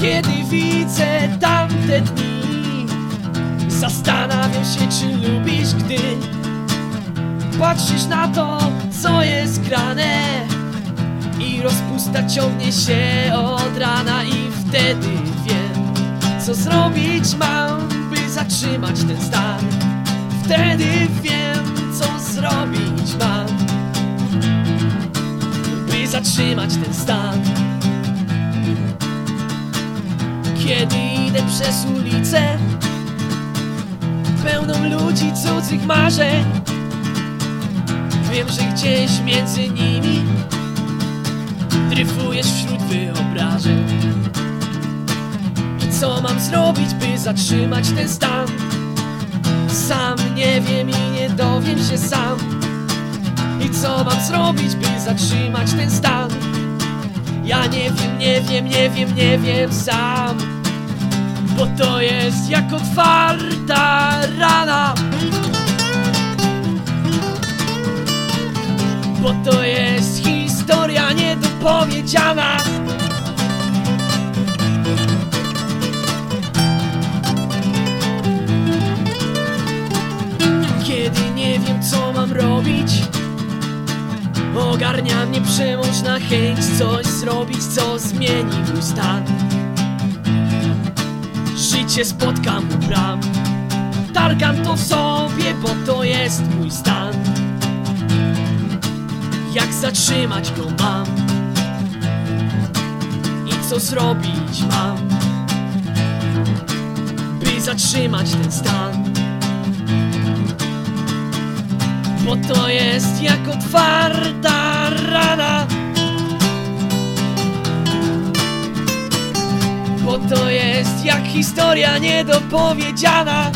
Kiedy widzę tamte dni. Zastanawiam się, czy lubisz, gdy Patrzysz na to, co jest grane. I rozpusta ciągnie się od rana I wtedy wiem, co zrobić mam By zatrzymać ten stan. Wtedy wiem, co zrobić mam By zatrzymać ten stan Kiedy idę przez ulicę Pełną ludzi cudzych marzeń Wiem, że gdzieś między nimi Dryfujesz wśród wyobrażeń I co mam zrobić, by zatrzymać ten stan? Sam nie wiem i nie dowiem się sam I co mam zrobić, by zatrzymać ten stan? Ja nie wiem, nie wiem, nie wiem, nie wiem sam Bo to jest jak otwarta rana. Bo to jest historia niedopowiedziana. Kiedy nie wiem co mam robić Ogarnia mnie przemożna chęć Coś zrobić, co zmieni mój stan Życie spotkam u bram. Targam to w sobie, bo to jest mój stan. Jak zatrzymać go mam? I co zrobić mam? By zatrzymać ten stan. Bo to jest jak otwarta rana. Bo to jest jak historia niedopowiedziana